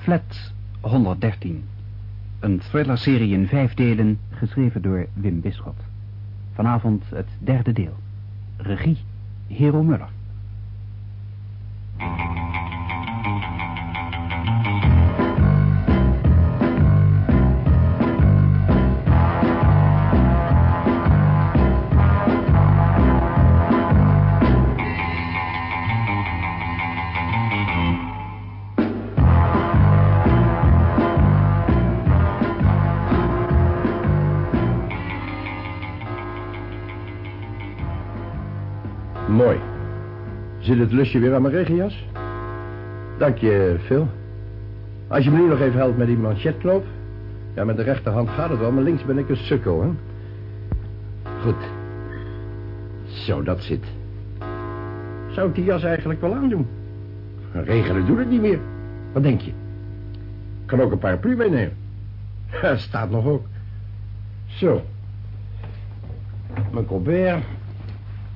Flat 113. Een thrillerserie in vijf delen, geschreven door Wim Bisschot. Vanavond het derde deel. Regie, Hero Muller. Het lusje weer aan mijn regenjas? Dank je, Phil. Als je me nu nog even helpt met die manchetknoop. Ja, met de rechterhand gaat het wel, maar links ben ik een sukkel, hè? Goed. Zo, dat zit. Zou ik die jas eigenlijk wel aandoen? Regenen doet het niet meer. Wat denk je? Kan ook een paraplu meenemen. Staat nog ook. Zo. Mijn colbert.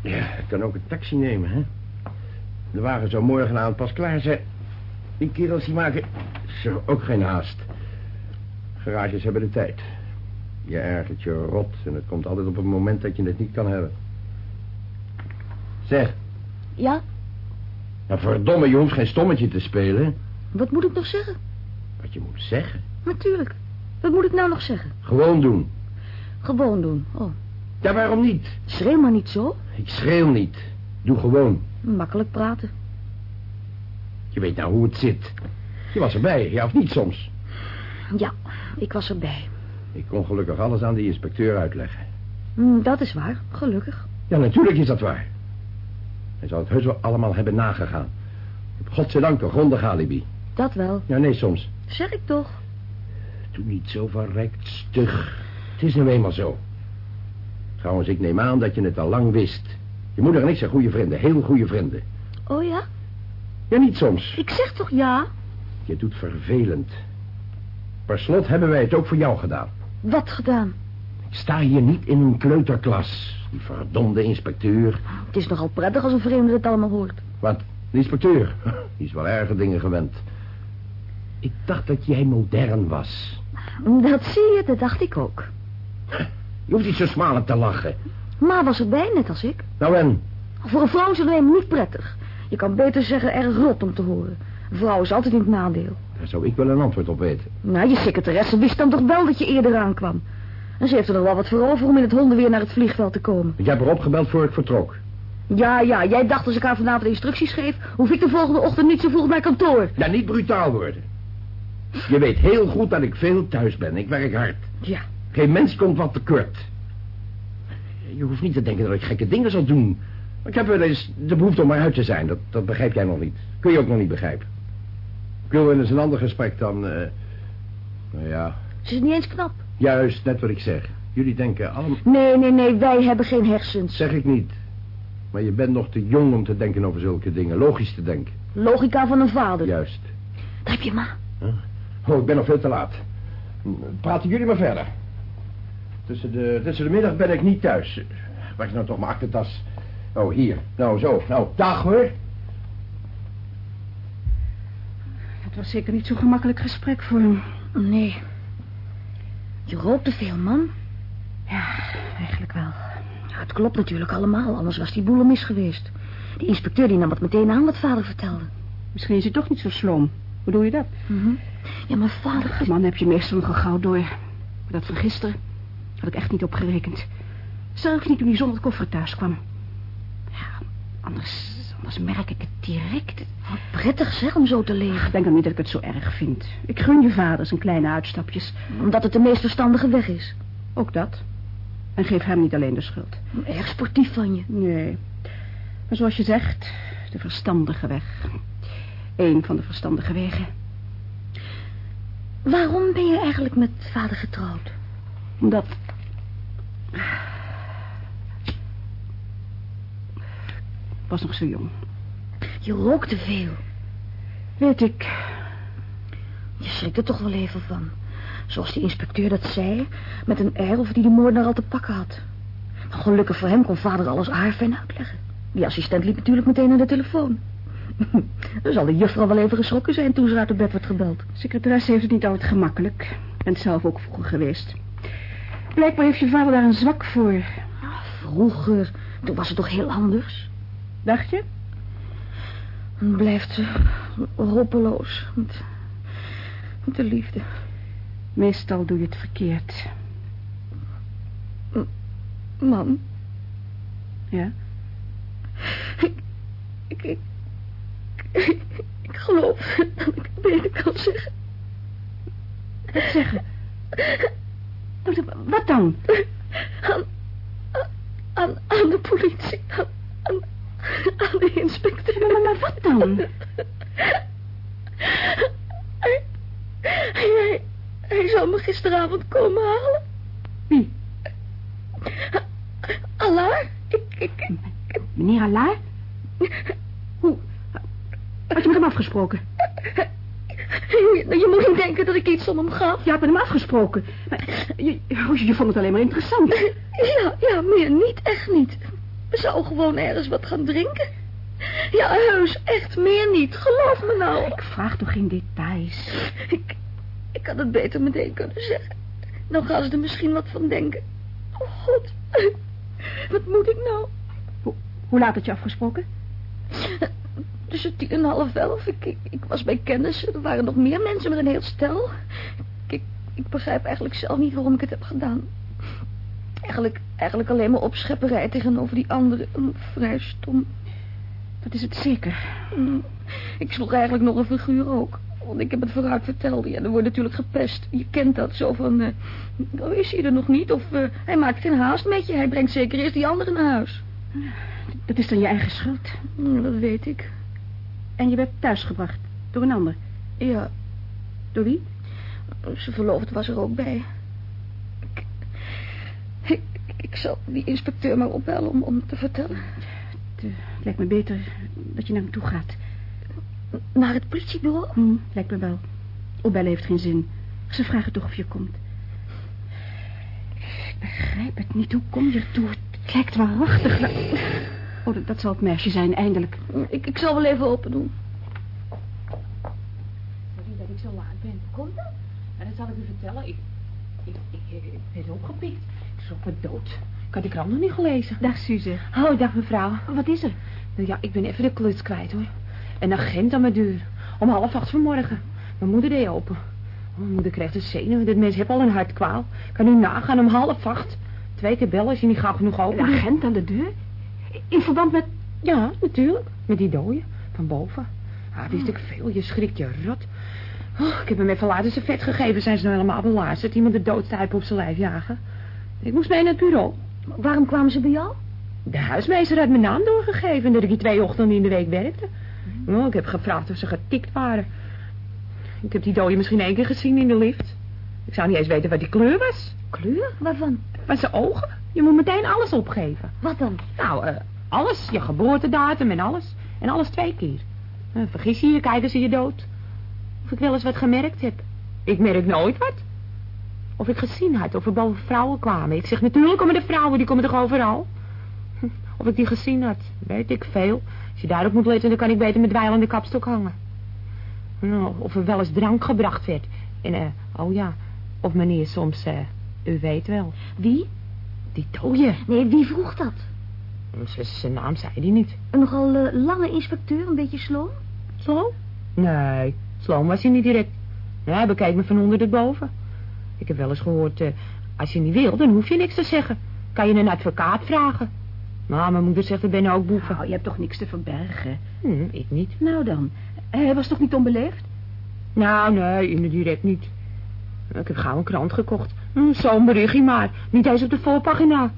Ja, ik kan ook een taxi nemen, hè? De wagen zou morgenavond pas klaar zijn. Die kerels die maken... Zo, ook geen haast. Garages hebben de tijd. Je ergert je rot en het komt altijd op het moment dat je het niet kan hebben. Zeg, Ja, nou verdomme, je hoeft geen stommetje te spelen. wat moet ik nog zeggen? Wat je moet zeggen. Natuurlijk. Wat moet ik nou nog zeggen? Gewoon doen. Gewoon doen. Oh, Ja, waarom niet? schreeuw maar niet zo. Ik schreeuw niet. Doe gewoon. Makkelijk praten. Je weet nou hoe het zit. Je was erbij, ja of niet soms? Ja, ik was erbij. Ik kon gelukkig alles aan die inspecteur uitleggen. Hm, dat is waar, gelukkig. Ja, natuurlijk is dat waar. Hij zou het heus wel allemaal hebben nagegaan. Godzijdank een grondig alibi. Dat wel. Ja, nee, soms. Zeg ik toch. Doe niet zo verrekt stug. Het is nu eenmaal zo. Trouwens, ik neem aan dat je het al lang wist. Je moeder en ik zijn goede vrienden, heel goede vrienden. Oh ja? Ja, niet soms. Ik zeg toch ja? Je doet vervelend. Per slot hebben wij het ook voor jou gedaan. Wat gedaan? Ik sta hier niet in een kleuterklas. Die verdomde inspecteur. Het is nogal prettig als een vreemde het allemaal hoort. Wat? De inspecteur? Die is wel erge dingen gewend. Ik dacht dat jij modern was. Dat zie je, dat dacht ik ook. Je hoeft niet zo smalend te lachen. Ma was erbij, net als ik. Nou en? Voor een vrouw is het helemaal niet prettig. Je kan beter zeggen erg rot om te horen. Een vrouw is altijd in het nadeel. Daar zou ik wel een antwoord op weten. Nou, je secretaresse wist dan toch wel dat je eerder aankwam. En ze heeft er nog wel wat voor over om in het hondenweer naar het vliegveld te komen. Ik heb erop gebeld voor ik vertrok. Ja, ja, jij dacht als ik haar vanavond instructies geef... hoef ik de volgende ochtend niet zo vroeg naar kantoor. Ja, niet brutaal worden. Je weet heel goed dat ik veel thuis ben. Ik werk hard. Ja, Geen mens komt wat tekort. Je hoeft niet te denken dat ik gekke dingen zal doen. Ik heb wel eens de behoefte om eruit te zijn. Dat, dat begrijp jij nog niet. Kun je ook nog niet begrijpen. Ik wil wel eens een ander gesprek dan... eh, nou ja, ze is niet eens knap. juist net wat ik zeg. Jullie denken allemaal... Nee, nee, nee, wij hebben geen hersens. Zeg ik niet. Maar je bent nog te jong om te denken over zulke dingen. Logisch te denken. Logica van een vader. Juist. Daar heb je ma. Oh, ik ben nog veel te laat. Praten jullie maar verder. Tussen de, tussen de middag ben ik niet thuis. Waar is nou toch mijn aktentas? Oh, hier. Nou, zo. Nou, dag hoor. Het was zeker niet zo'n gemakkelijk gesprek voor hem. Nee. Je rookt te veel, man. Ja, eigenlijk wel. Ja, het klopt natuurlijk allemaal, anders was die boel mis geweest. Die inspecteur die nam het meteen aan wat vader vertelde. Misschien is hij toch niet zo sloom. Hoe bedoel je dat? Mhm. Ja, maar vader... Man heb je meestal nogal gauw door. Maar dat van gisteren had ik echt niet opgerekend. Zelfs niet toen hij zonder koffer thuis kwam. Ja, anders, anders merk ik het direct. Wat prettig zeg om zo te leven. Ik denk dan niet dat ik het zo erg vind. Ik gun je vader zijn kleine uitstapjes. Omdat het de meest verstandige weg is. Ook dat. En geef hem niet alleen de schuld. Erg sportief van je. Nee. Maar zoals je zegt, de verstandige weg. Eén van de verstandige wegen. Waarom ben je eigenlijk met vader getrouwd? Omdat... Ik was nog zo jong. Je rookt te veel. Weet ik. Je schrikt er toch wel even van. Zoals die inspecteur dat zei, met een air of die de moordenaar al te pakken had. Maar gelukkig voor hem kon vader alles aardig uitleggen. Die assistent liep natuurlijk meteen naar de telefoon. Dan zal de juffrouw wel even geschrokken zijn toen ze uit het bed werd gebeld. Secretaresse heeft het niet altijd gemakkelijk. Het zelf ook vroeger geweest. Blijkbaar heeft je vader daar een zwak voor. Vroeger, toen was het toch heel anders? Dacht je? Dan blijft ze hopeloos met, met de liefde. Meestal doe je het verkeerd. Mam, Ja? ik, ik, ik, ik geloof dat ik het beter kan zeggen. Wat zeggen? Wat- dan? Aan, aan, aan de politie, aan, aan, aan de inspecteur. Maar, maar wat dan? Hij, hij, hij zou me gisteravond komen halen. Wie? Allah, ik, ik, Meneer Allah? Hoe? Had je met hem afgesproken? je, je moet niet denken dat ik iets om hem gaf. Je had met hem afgesproken. Maar je, je, je vond het alleen maar interessant. Ja, ja, meer niet, echt niet. We zouden gewoon ergens wat gaan drinken. Ja, heus, echt meer niet. Geloof me nou. Ik vraag toch geen details. Ik, ik had het beter meteen kunnen zeggen. Dan gaan ze er misschien wat van denken. Oh, god. Wat moet ik nou? Hoe, hoe laat had je afgesproken? Tussen tien en half elf. Ik, ik, ik was bij kennis. Er waren nog meer mensen met een heel stel. Ik, ik, ik begrijp eigenlijk zelf niet waarom ik het heb gedaan. Eigenlijk, eigenlijk alleen maar opschepperij tegenover die andere. Mm, Vrij stom. Dat is het zeker. Mm, Ik sloeg eigenlijk nog een figuur ook. Want ik heb het vooruit verteld. Ja, er wordt natuurlijk gepest. Je kent dat zo van... eh, oh, is hij er nog niet? Of eh, hij maakt geen haast met je. Hij brengt zeker eerst die andere naar huis. Dat is dan je eigen schuld. Mm, dat weet ik. En je werd thuisgebracht door een ander. Ja, Door wie? zijn verloofde was er ook bij. Ik, ik, ik zal die inspecteur maar opbellen om, om te vertellen. Het, eh, het lijkt me beter dat je naar hem toe gaat. Naar het politiebureau? Hm, lijkt me wel. Opbellen heeft geen zin. Ze vragen toch of je komt. Ik begrijp het niet. Hoe kom je ertoe? Het lijkt waarachtig... Oh, dat, dat zal het meisje zijn, eindelijk. Ik, ik zal wel even open doen. Sorry dat ik zo laat ben. Komt dat? En dat zal ik u vertellen. Ik, ik, ik, ik ben opgepikt. Ik schrok me dood. Ik had die krant nog niet gelezen. Dag, Suze. Oh, dag mevrouw. Wat is er? Nou ja, ik ben even de kluts kwijt hoor. Een agent aan mijn deur. Om half acht vanmorgen. Mijn moeder deed open. Oh, mijn moeder kreeg de zenuwen. Dit mens heeft al een hartkwaal. Kan u nagaan om half acht. Twee keer bellen als je niet gauw genoeg open Een agent aan de deur? In verband met... Ja, natuurlijk. Met die dooien. Van boven. Ah, wist ik veel. Je schrikt je rot. Oh, ik heb hem even later zijn vet gegeven. Zijn ze nou helemaal belazerd. Iemand de doodstuip op zijn lijf jagen. Ik moest mee naar het bureau. Waarom kwamen ze bij jou? De huismeester had mijn naam doorgegeven. Dat ik die twee ochtenden in de week werkte. Oh, ik heb gevraagd of ze getikt waren. Ik heb die dooien misschien één keer gezien in de lift. Ik zou niet eens weten wat die kleur was. Kleur? Waarvan? Maar zijn ogen. Je moet meteen alles opgeven. Wat dan? Nou, eh, alles. Je geboortedatum en alles. En alles twee keer. Eh, vergis je je, kijken ze je dood. Of ik wel eens wat gemerkt heb. Ik merk nooit wat. Of ik gezien had, of er boven vrouwen kwamen. Ik zeg, natuurlijk komen de vrouwen, die komen toch overal? Of ik die gezien had, weet ik veel. Als je daarop moet letten, dan kan ik beter met de kapstok hangen. Nou, of er wel eens drank gebracht werd. En, eh, oh ja, of meneer soms, u weet wel. Wie? Die dooie. Nee, wie vroeg dat? Zijn naam zei hij niet. Een nogal eh, lange inspecteur, een beetje sloom? Sloom? Nee, sloom was hij niet direct. Nee, hij bekeek me van onder tot boven. Ik heb wel eens gehoord, eh, als je niet wil, dan hoef je niks te zeggen. Kan je een advocaat vragen. Maar mijn moeder zegt, er ben ook boeven. Nou, je hebt toch niks te verbergen? Hm, ik niet. Nou dan. Hij was toch niet onbeleefd? Nou, nee, direct niet. Ik heb gauw een krant gekocht. Hm, Zo'n berichtje maar. Niet eens op de voorpagina.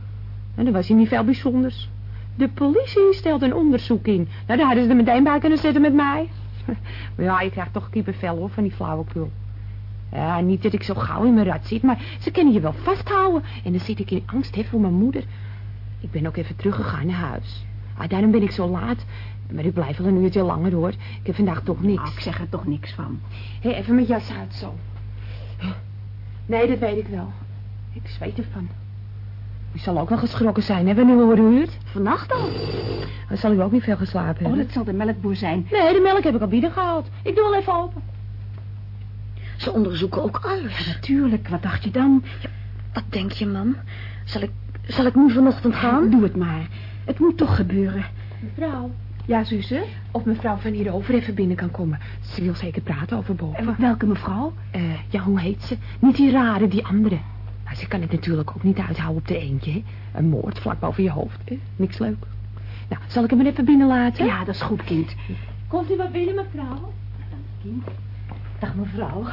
En dan was hij niet veel bijzonders. De politie stelt een onderzoek in. Nou, daar hadden ze er meteen bij kunnen zitten met mij. Maar ja, je krijgt toch kippenvel hoor, van die flauwekul. Ja, niet dat ik zo gauw in mijn rat zit, maar ze kunnen je wel vasthouden. En dan zit ik in angst hè, voor mijn moeder. Ik ben ook even teruggegaan naar huis. Ah, daarom ben ik zo laat. Maar ik blijf wel een uurtje langer hoor. Ik heb vandaag toch niks. Nou, ik zeg er toch niks van. Hé, even mijn jas uit zo. Nee, dat weet ik wel. Ik zweet ervan. U zal ook wel geschrokken zijn, hè, wanneer we u het? Vannacht al. Dan zal u ook niet veel geslapen Oh, hebben. dat zal de melkboer zijn. Nee, de melk heb ik al binnengehaald. Ik doe wel even open. Ze onderzoeken ook alles. Natuurlijk, wat dacht je dan? Wat denk je, mam? Zal ik, zal ik nu vanochtend gaan? Doe het maar. Het moet toch gebeuren. Mevrouw. Ja, zussen. Of mevrouw van hierover even binnen kan komen. Ze wil zeker praten over boven. En welke mevrouw? Eh, ja, hoe heet ze? Niet die rare, die andere. Maar ze kan het natuurlijk ook niet uithouden op de eentje, hè? Een moord vlak boven je hoofd, hè? Niks leuk. Nou, zal ik hem even binnen laten? Ja, dat is goed, kind. Komt u maar binnen, mevrouw? Dag mevrouw.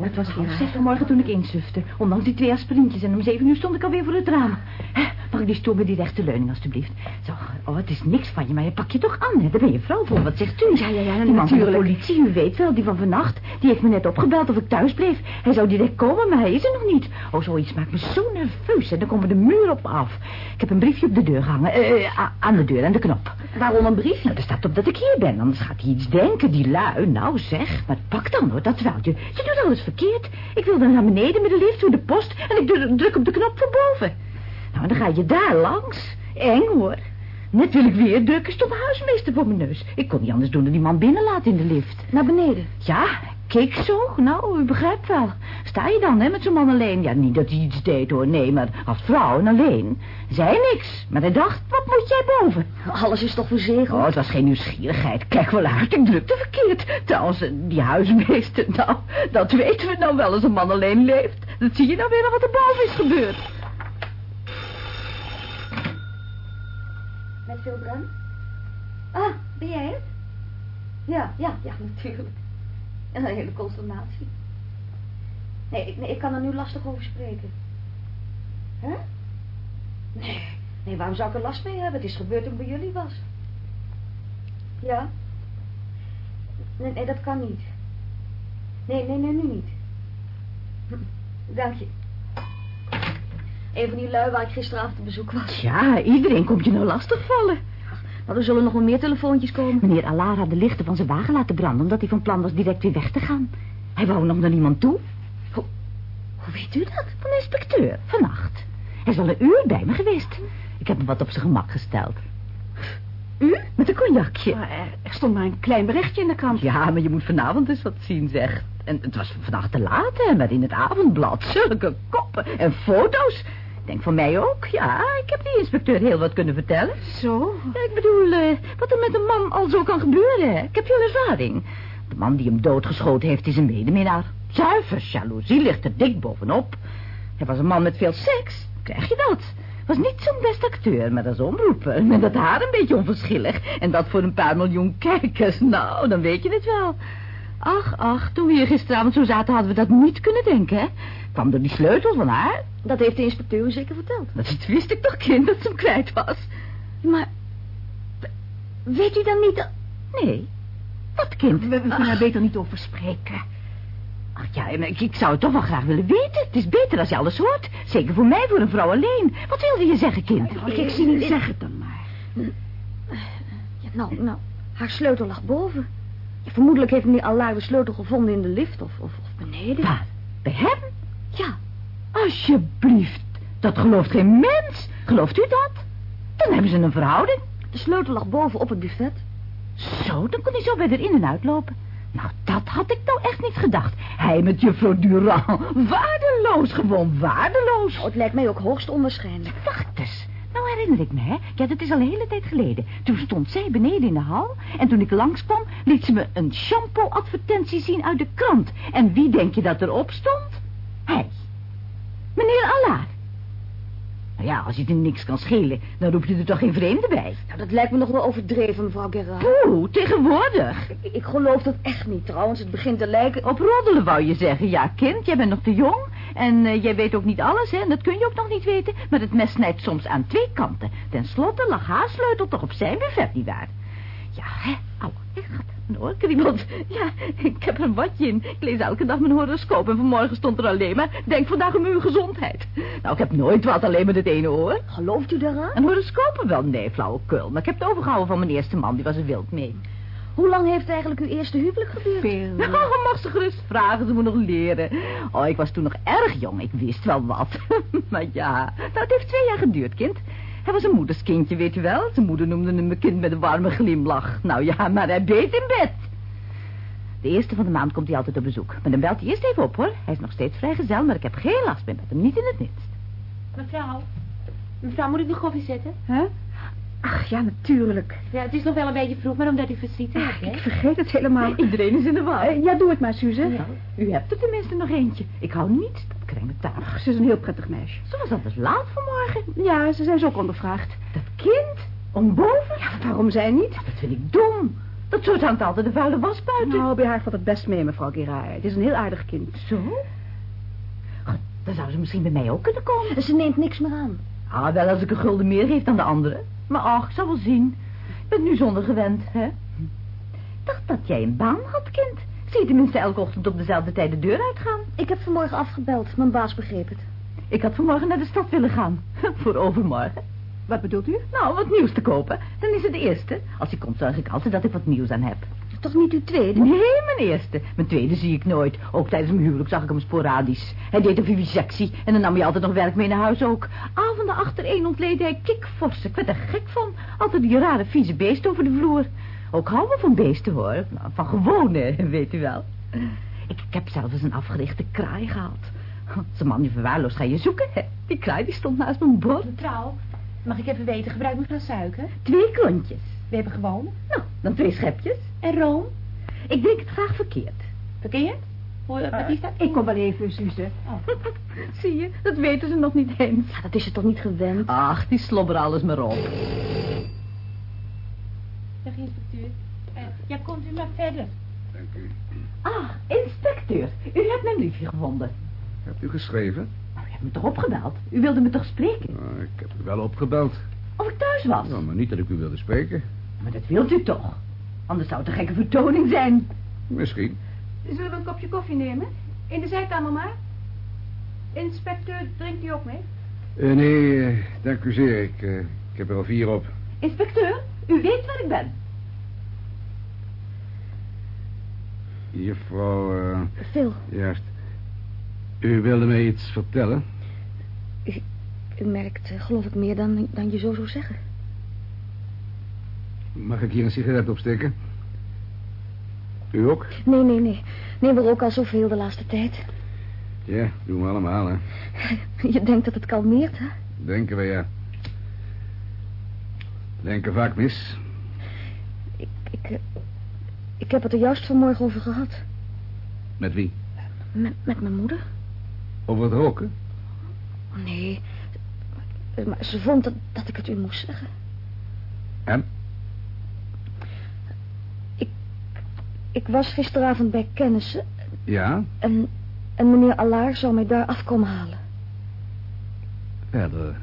Het was half zes vanmorgen toen ik insufte. Ondanks die twee aspirintjes. En om zeven uur stond ik alweer voor het raam. Hè, Mag ik die stoel met die rechte leuning, alstublieft? Zo, oh, het is niks van je, maar je pak je toch aan, hè? Daar ben je vrouw voor. Wat zegt u? Ja, ja, ja, Die man van de natuurlijk. politie, u weet wel, die van vannacht. Die heeft me net opgebeld of ik thuis bleef. Hij zou direct komen, maar hij is er nog niet. Oh, zoiets maakt me zo nerveus. En dan komen de muur op af. Ik heb een briefje op de deur gehangen. eh, eh, a- aan de deur, aan de knop. Waarom een briefje? Nou, er staat op dat ik hier ben, anders gaat hij iets denken, die lui. Nou zeg, maar pak dan hoor, dat vuiltje. Je doet alles verkeerd. Ik wilde naar beneden met de lift door de post en ik druk- druk op de knop voor boven. Nou, dan ga je daar langs. Eng hoor. Net wil ik weer drukken, de huismeester voor mijn neus. Ik kon niet anders doen dan die man binnenlaten in de lift. Naar beneden. Ja, keek zo. Nou, u begrijpt wel. Sta je dan, hè, met zo'n man alleen? Ja, niet dat hij iets deed, hoor. Nee, maar als vrouw en alleen. Zei niks. Maar hij dacht, wat moet jij boven? Alles is toch verzegeld? Oh, het was geen nieuwsgierigheid. Kijk wel uit, ik drukte verkeerd. Trouwens, eh, die huismeester, nou, dat weten we nou wel als een man alleen leeft. Dat zie je nou weer al wat er boven is gebeurd. Met veel brand? Ah, ben jij het? Ja, ja, ja, natuurlijk. En een hele consternatie. Nee, ik, ik kan er nu lastig over spreken. Hè? Nee, nee, waarom zou ik er last mee hebben? Het is gebeurd toen ik bij jullie was. Ja? Nee, nee, dat kan niet. Nee, nee, nee, nu niet. Dank je. Een van die lui waar ik gisteravond op bezoek was. Ja, iedereen komt je nou lastigvallen. Maar er zullen nog wel meer telefoontjes komen. Meneer Alara had de lichten van zijn wagen laten branden... omdat hij van plan was direct weer weg te gaan. Hij wou nog naar niemand toe. Hoe, hoe weet u dat? Van de inspecteur, vannacht. Hij is al een uur bij me geweest. Ik heb hem wat op zijn gemak gesteld. U? Met een cognacje? Maar er, er stond maar een klein berichtje in de krant. Ja, maar je moet vanavond eens wat zien, zeg. En het was vannacht te laat, hè, maar in het avondblad zulke koppen en foto's. Ik denk van mij ook, ja. Ik heb die inspecteur heel wat kunnen vertellen. Zo? Ja, ik bedoel, eh, wat er met een man al zo kan gebeuren. Ik heb veel ervaring. De man die hem doodgeschoten heeft is een medeminnaar. Zuiver jaloezie ligt er dik bovenop. Hij was een man met veel seks. Krijg je dat? Was niet zo'n best acteur, maar als omroeper. Met dat haar een beetje onverschillig. En dat voor een paar miljoen kijkers. Nou, dan weet je het wel. Ach, ach, toen we hier gisteravond zo zaten hadden we dat niet kunnen denken, hè. Kwam door die sleutel van haar. Dat heeft de inspecteur zeker verteld. Dat wist ik toch, kind, dat ze hem kwijt was. Maar... Weet u dan niet dat... Nee. Wat, kind? We, we kunnen er beter niet over spreken. Ach ja, ik, ik zou het toch wel graag willen weten. Het is beter als je alles hoort. Zeker voor mij, voor een vrouw alleen. Wat wilde je zeggen, kind? Ik, ik zie niet... Zeg het dan maar. Ja, nou, nou, haar sleutel lag boven. Vermoedelijk heeft meneer Allaar de sleutel gevonden in de lift of, of, of beneden. Waar? Bij hem? Ja, Alsjeblieft. Dat gelooft geen mens. Gelooft u dat? Dan hebben ze een verhouding. de sleutel lag boven op het buffet. Zo, dan kon hij zo bij er in en uitlopen. Nou, dat had ik nou echt niet gedacht. Hij met juffrouw Durand. Waardeloos, gewoon waardeloos. Nou, het lijkt mij ook hoogst onwaarschijnlijk. Wacht eens. Herinner ik me, hè. Ja, dat is al een hele tijd geleden. Toen stond zij beneden in de hal. En toen ik langskwam, liet ze me een shampoo-advertentie zien uit de krant. En wie denk je dat erop stond? Hij. Meneer Allard. Nou ja, als je er niks kan schelen, dan roep je er toch geen vreemde bij. Nou, dat lijkt me nog wel overdreven, mevrouw Gerard. Poeh, tegenwoordig. Ik, ik geloof dat echt niet, trouwens. Het begint te lijken... Op roddelen wou je zeggen. Ja, kind, jij bent nog te jong. En eh, jij weet ook niet alles, hè. En dat kun je ook nog niet weten. Maar het mes snijdt soms aan twee kanten. Ten slotte lag haar sleutel toch op zijn buffet, nietwaar? Ja, hè. Au, ik gaat een oorkriebelt. Ja, ik heb er een watje in. Ik lees elke dag mijn horoscoop. En vanmorgen stond er alleen maar... Denk vandaag aan uw gezondheid. Nou, ik heb nooit wat, alleen met het ene oor. Gelooft u daaraan? Een horoscoop wel? Nee, flauwekul. Maar ik heb het overgehouden van mijn eerste man. Die was er wild mee. Hoe lang heeft eigenlijk uw eerste huwelijk geduurd? Veel. Nou, mag ze gerust vragen, ze moet nog leren. Oh, ik was toen nog erg jong, ik wist wel wat. maar ja, nou, het heeft twee jaar geduurd, kind. Hij was een moederskindje, weet u wel. Zijn moeder noemde hem een kind met een warme glimlach. Nou ja, maar hij beet in bed. De eerste van de maand komt hij altijd op bezoek. Maar dan belt hij eerst even op, hoor. Hij is nog steeds vrijgezel, maar ik heb geen last meer met hem. Niet in het minst. Mevrouw, mevrouw, moet ik nog koffie zetten? Hè? Ach, ja, natuurlijk. Ja, het is nog wel een beetje vroeg, maar omdat u verdrietig hebt, Ik vergeet het helemaal. Iedereen is in de war. Eh, ja, doe het maar, Suze. U hebt er tenminste nog eentje. Ik hou niets dat tuig. Ach, ze is een heel prettig meisje. Ze was altijd laat vanmorgen. Ja, ze zijn zo ook ondervraagd. Dat kind, om boven. Ja, waarom zij niet? Dat vind ik dom. Dat soort hangt altijd de vuile was buiten. Nou, bij haar valt het best mee, mevrouw Gerard. Het is een heel aardig kind. Zo? God, dan zou ze misschien bij mij ook kunnen komen. Ze neemt niks meer aan. Ah, wel als ik een gulden meer geef dan de andere. Maar ach, ik zal wel zien. Ik ben nu zonder gewend, hè? Ik dacht dat jij een baan had, kind. Zie je tenminste elke ochtend op dezelfde tijd de deur uitgaan. Ik heb vanmorgen afgebeld. Mijn baas begreep het. Ik had vanmorgen naar de stad willen gaan. Voor overmorgen. Wat bedoelt u? Nou, wat nieuws te kopen. Dan is het de eerste. Als hij komt, zorg ik altijd dat ik wat nieuws aan heb. Toch niet uw tweede? Nee, mijn eerste. Mijn tweede zie ik nooit. Ook tijdens mijn huwelijk zag ik hem sporadisch. Hij deed een vivisectie en dan nam hij altijd nog werk mee naar huis ook. Avonden achtereen ontleed hij kikfors. Ik werd er gek van. Altijd die rare vieze beesten over de vloer. Ook houden van beesten, hoor. Nou, van gewone, weet u wel. Ik, ik heb zelfs een afgerichte kraai gehaald. Zijn man die verwaarloosd ga je zoeken. hè. Die kraai die stond naast mijn bord. Mevrouw, mag ik even weten, gebruik mevrouw suiker? Twee klontjes. We hebben gewoon. Nou, dan twee schepjes. En room? Ik denk het graag verkeerd. Verkeerd? Hoe, wat is dat? Ik kom wel even, Suze. Zie je, dat weten ze nog niet eens. Ja, dat is ze toch niet gewend? Ach, die slobber alles maar op. Zeg, inspecteur. Eh, ja, komt u maar verder. Dank u. Ah, inspecteur, u hebt mijn briefje gevonden. Hebt u geschreven? Nou, u hebt me toch opgebeld? U wilde me toch spreken? Nou, ik heb u wel opgebeld. Of ik thuis was? Nou, maar niet dat ik u wilde spreken. Maar dat wilt u toch? Anders zou het een gekke vertoning zijn. Misschien. Zullen we een kopje koffie nemen? In de zijkamer maar. Inspecteur, drinkt u ook mee? Eh, nee, dank u zeer. Ik, eh, ik heb er al vier op. Inspecteur, u weet waar ik ben. Juffrouw, eh, Phil, juist. U wilde mij iets vertellen? u merkt eh, geloof ik meer dan, dan je zo zou zeggen. Mag ik hier een sigaret opsteken? U ook? Nee, nee, nee. Nee, we roken al zoveel de laatste tijd. Ja, doen we allemaal, hè. Je denkt dat het kalmeert, hè? Denken we, ja. Denken vaak mis. Ik, ik, eh, ik heb het er juist vanmorgen over gehad. Met wie? Met, met mijn moeder. Over het roken? Nee. Maar ze vond dat, dat ik het u moest zeggen. En? Ik was gisteravond bij kennissen Ja? en, en meneer Allaar zou mij daar afkomen halen. Verder,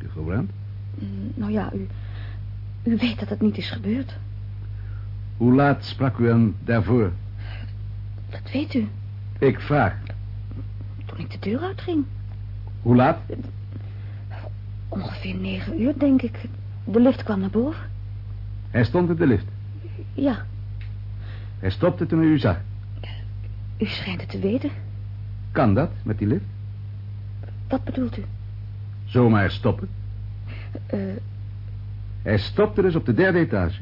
juffrouw Brandt. Mm, Nou ja, u, u weet dat het niet is gebeurd. Hoe laat sprak u hem daarvoor? Dat weet u, Ik vraag. toen ik de deur uitging. Hoe laat? Ongeveer negen uur, denk ik. De lift kwam naar boven. Hij stond in de lift. Ja, Hij stopte toen hij u zag. u schijnt het te weten. Kan dat, met die lift? Wat bedoelt u? Zomaar stoppen. Eh, Hij stopte dus op de derde etage.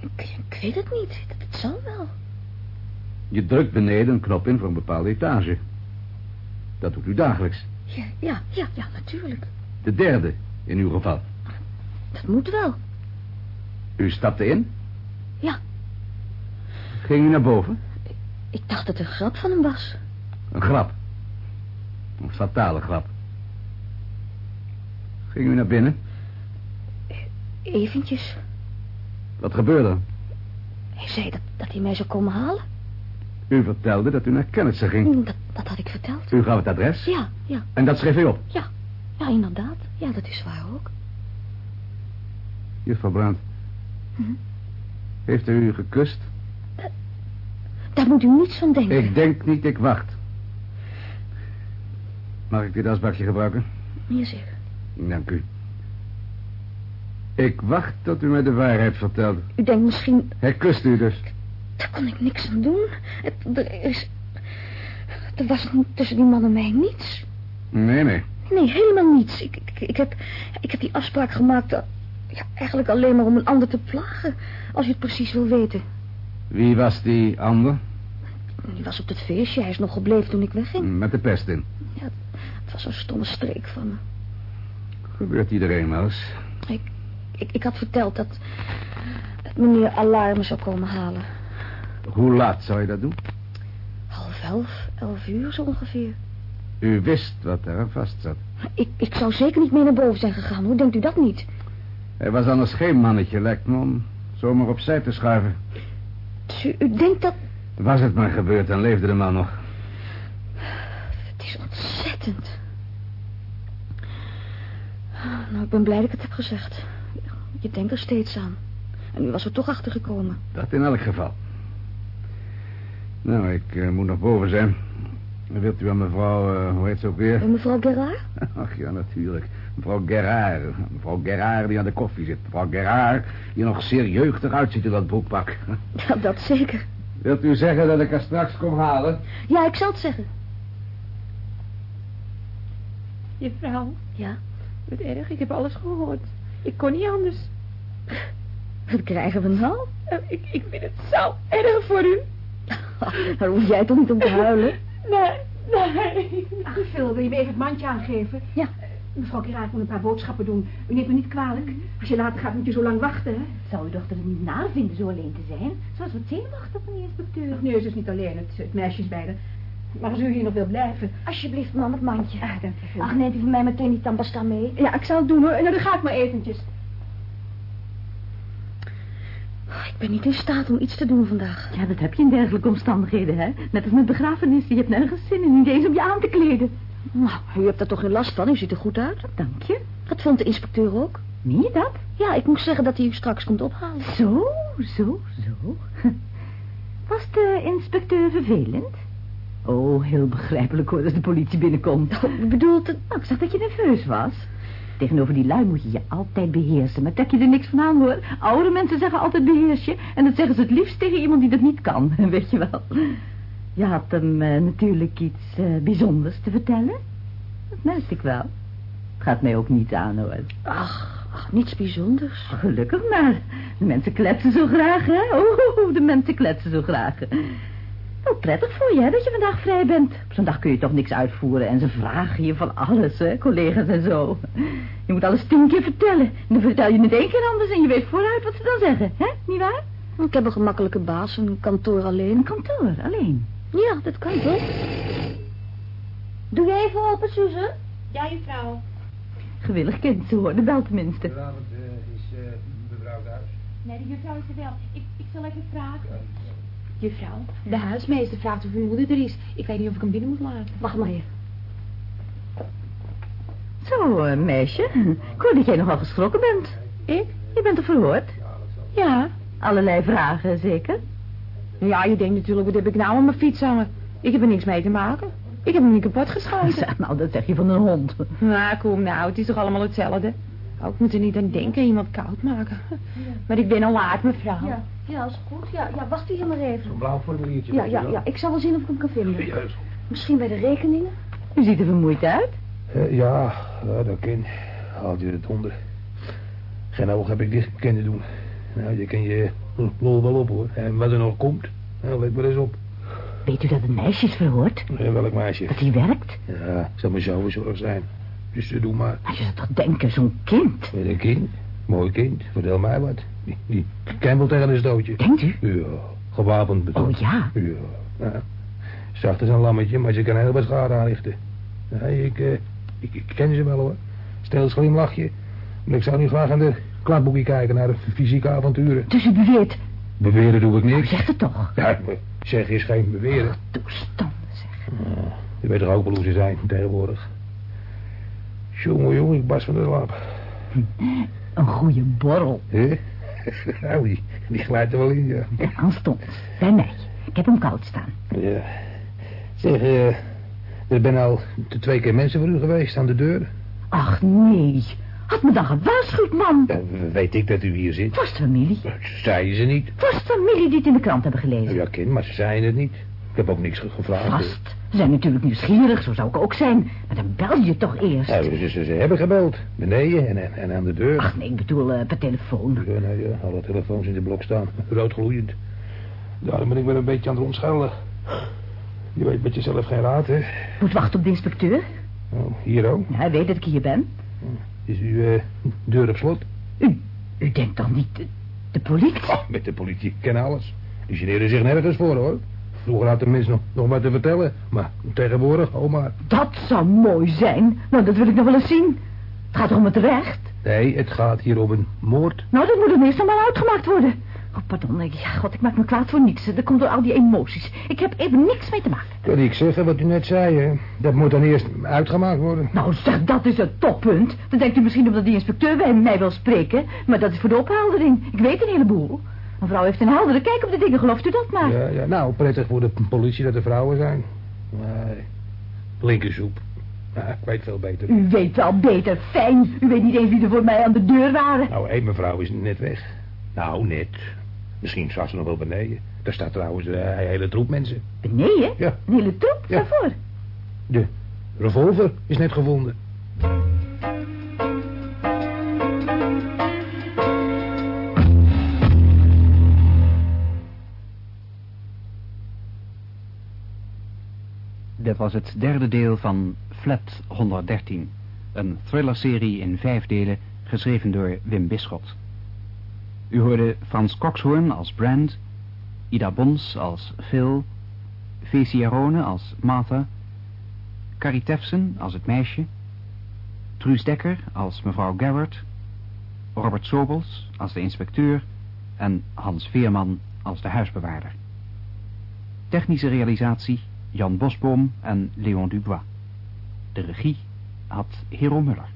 ik, ik weet het niet. Het, het zal wel. Je drukt beneden een knop in voor een bepaalde etage. Dat doet u dagelijks. Ja, ja, ja, ja, natuurlijk. De derde, in uw geval. Dat moet wel. U stapte in? Ja. Ging u naar boven? Ik dacht dat het een grap van hem was. Een grap. Een fatale grap. Ging u naar binnen? Eventjes. Wat gebeurde er? Hij zei dat, dat hij mij zou komen halen. U vertelde dat u naar Kennissen ging. Mm, Dat, dat had ik verteld. U gaf het adres? Ja, ja, En dat schreef u op? ja. Ja, inderdaad. Ja, dat is waar ook. Juffrouw Brandt. Mhm. Heeft u gekust? Daar moet u niets van denken. Ik denk niet, ik wacht. Mag ik dit asbakje gebruiken? Hier zeg. Dank u. Ik wacht tot u mij de waarheid vertelt. U denkt misschien, Hij kust u dus. daar kon ik niks aan doen. Het, er is... Er was tussen die man en mij niets. Nee, nee. Nee, helemaal niets. Ik, ik, ik, heb, ik heb die afspraak gemaakt... eh, Ja, eigenlijk alleen maar om een ander te plagen. Als je het precies wil weten. Wie was die ander? Die was op het feestje. Hij is nog gebleven toen ik wegging. Met de pest in. Het was een stomme streek van me. Gebeurt iedereen wel eens. Ik, ik, ik had verteld dat, dat meneer Alarme zou komen halen. Hoe laat zou je dat doen? Half elf, elf uur zo ongeveer. U wist wat daar aan vast zat. Ik, ik zou zeker niet mee naar boven zijn gegaan, hoor. Denkt u dat niet? Hij was anders geen mannetje, lijkt me, om zomaar opzij te schuiven. U, u denkt dat... Was het maar gebeurd, dan leefde de man nog. Het is ontzettend. Nou, ik ben blij dat ik het heb gezegd. Je denkt er steeds aan. En nu was er toch achter gekomen. Dat in elk geval. Nou, ik eh, moet nog boven zijn. Wilt u aan mevrouw, eh, hoe heet ze ook weer? En mevrouw Gerard? Ach ja, natuurlijk. Mevrouw Gerard. Mevrouw Gerard die aan de koffie zit. Mevrouw Gerard die er nog zeer jeugdig uitziet in dat broekpak. Ja, dat zeker. Wilt u zeggen dat ik haar straks kom halen? Ja, ik zal het zeggen. Juffrouw, Ja, wat erg. Ik heb alles gehoord. Ik kon niet anders. wat krijgen we nou? Eh, Ik, ik vind het zo erg voor u. Daar hoef jij toch niet om te huilen? Nee, nee. Ach, Phil, wil je me even het mandje aangeven? Ja. Mevrouw Keraat moet een paar boodschappen doen. U neemt me niet kwalijk. Als je later gaat, moet je zo lang wachten, hè? Zou uw dochter het niet naar vinden zo alleen te zijn? Zoals wat zenuwachtig van de inspecteur. Nee, ze is niet alleen. Het, het meisje is bij haar. Maar als u hier nog wil blijven... Alsjeblieft, mam, het mandje. Ah, dank je. Ach, neemt u voor mij meteen die tandpasta mee? Ja, ik zal het doen, hoor. Nou, dan ga ik maar eventjes. Ik ben niet in staat om iets te doen vandaag. Ja, dat heb je in dergelijke omstandigheden, hè? Net als met begrafenissen. Je hebt nergens zin in, niet eens om je aan te kleden. Nou, u hebt er toch geen last van? U ziet er goed uit. Dank je. Dat vond de inspecteur ook. Meen je dat? Ja, ik moest zeggen dat hij u straks komt ophalen. Zo, zo, zo. Was de inspecteur vervelend? Oh, heel begrijpelijk hoor, als de politie binnenkomt. U bedoelt het... Nou, ik zag dat je nerveus was. Tegenover die lui moet je je altijd beheersen. Maar trek je er niks van aan, hoor. Oude mensen zeggen altijd beheers je. En dat zeggen ze het liefst tegen iemand die dat niet kan. Weet je wel. Je had hem eh, natuurlijk iets eh, bijzonders te vertellen. Dat merkte ik wel. Het gaat mij ook niet aan, hoor. Ach, ach, niets bijzonders. Gelukkig maar. De mensen kletsen zo graag, hè? Oeh, de mensen kletsen zo graag. Wel prettig voor je, hè, dat je vandaag vrij bent. Op zo'n dag kun je toch niks uitvoeren. En ze vragen je van alles, hè, collega's en zo. Je moet alles tien keer vertellen. En dan vertel je het één keer anders en je weet vooruit wat ze dan zeggen, hè? Niet waar? Ik heb een gemakkelijke baas, een kantoor Een alleen. kantoor, alleen. Ja, dat kan toch? Doe je even open, Suze? Ja, juffrouw. Gewillig kind, ze hoorde bel tenminste. Goedenavond, is mevrouw thuis? Nee, de juffrouw is er wel. Ik, ik zal even vragen. Juffrouw, de huismeester vraagt of uw moeder er is. Ik weet niet of ik hem binnen moet laten. Wacht maar hier. Zo, eh, meisje. Ik hoor dat jij nogal geschrokken bent. Ik? Je bent er verhoord. Ja. Allerlei vragen, zeker? Ja, je denkt natuurlijk, wat heb ik nou aan mijn fiets hangen? Ik heb er niks mee te maken. Ik heb hem niet kapot geschoten. Zeg, nou, dat zeg je van een hond. Nou, kom nou, het is toch allemaal hetzelfde? Oh, ik moet er niet aan denken, iemand koud maken. Maar ik ben al laat, mevrouw. Ja, ja, is goed. Ja, ja, wacht hier maar even. Een blauw formuliertje. Ja, ja, ja. Ik zal wel zien of ik hem kan vinden. Misschien bij de rekeningen? U ziet er vermoeid uit. Eh, ja, ja, dat kan. Haalt je het onder. Geen oog heb ik dicht kunnen doen. Nou, je kan je lol wel op hoor. En wat er nog komt, nou, let maar eens op. Weet u dat het meisje is verhoord? Eh, welk meisje? Dat hij werkt? Ja, zal maar zo verzorgd zijn. Dus doe maar. Als je dat toch denken, zo'n kind. Met een kind. Mooi kind. Vertel mij wat. Die, die wel tegen een stootje. Denkt u? Ja, gewapend bedoel. Oh ja? Ja. ja. Zacht als een lammetje, maar ze kan heel wat schade aanrichten. Nee, ik, eh, ik, ik ken ze wel hoor. Stel glimlachje. Maar ik zou niet graag aan de kladboekje kijken naar de fysieke avonturen. Dus u beweert... Beweren doe ik niks. zeg het toch. Ja, zeg is geen beweren. Toestanden, zeg. Ja, je weet toch ook wel hoe ze zijn tegenwoordig. Jongen, jongen, ik barst van de slaap. Een goede borrel. Hé? Nou, die, die glijdt er wel in, ja. Ja, aanstonds. Bij mij. Ik heb hem koud staan. Ja. Zeg, eh, er zijn al twee keer mensen voor u geweest aan de deur. Ach, nee. Had me dan gewaarschuwd, man. Weet ik dat u hier zit? Vast familie. Zeiden ze niet. Vast familie die het in de krant hebben gelezen. Ja, kind, maar ze zeiden het niet. Ik heb ook niks ge- gevraagd. Vast. Ze zijn natuurlijk nieuwsgierig, zo zou ik ook zijn. Maar dan bel je toch eerst. Ja, ze, ze, ze hebben gebeld. Beneden en, en, en aan de deur. Ach nee, ik bedoel eh, per telefoon. Ja, nou ja, alle telefoons in de blok staan. Rood gloeiend. Daarom ben ik wel een beetje aan het rondschelden. Je weet met jezelf geen raad, hè? Moet wachten op de inspecteur. Oh, hier ook. Ja, hij weet dat ik hier ben. Is uw eh, deur op slot? U, u denkt dan niet de, de politie? Ah, met de politie kennen alles. Die generen zich nergens voor, hoor. Vroeger had de mens nog, nog wat te vertellen. Maar tegenwoordig, oh maar. Dat zou mooi zijn. Nou, dat wil ik nog wel eens zien. Het gaat toch om het recht? Nee, het gaat hier om een moord. Nou, dat moet er eerst nog maar uitgemaakt worden. Oh, pardon. ik- Ja, god, ik maak me kwaad voor niks. Dat komt door al die emoties. Ik heb even niks mee te maken. Kan ik zeggen wat u net zei, hè? Dat moet dan eerst uitgemaakt worden. Nou, zeg, dat is het toppunt. Dan denkt u misschien omdat die inspecteur bij mij wil spreken. Maar dat is voor de opheldering. Ik weet een heleboel. Mevrouw heeft een heldere kijk op de dingen, gelooft u dat maar? Ja, ja, nou, prettig voor de politie dat er vrouwen zijn. Nee, linkersoep. Ja, ik weet veel beter. U weet wel beter, fijn. U weet niet eens wie er voor mij aan de deur waren. Nou, één mevrouw is net weg. Nou, net. Misschien staat ze nog wel beneden. Daar staat trouwens eh, een hele troep mensen. Beneden? Ja. Een hele troep? Ja. Waarvoor? De revolver is net gevonden. Dit was het derde deel van Flat 113. Een thrillerserie in vijf delen, geschreven door Wim Bisschot. U hoorde Frans Coxhoorn als Brand, Ida Bons als Phil, Fesi Arone als Martha, Carrie Tefsen als het meisje, Truus Dekker als mevrouw Garrett, Robert Sobels als de inspecteur en Hans Veerman als de huisbewaarder. Technische realisatie Jan Bosboom en Leon Dubois. De regie had Hero Muller.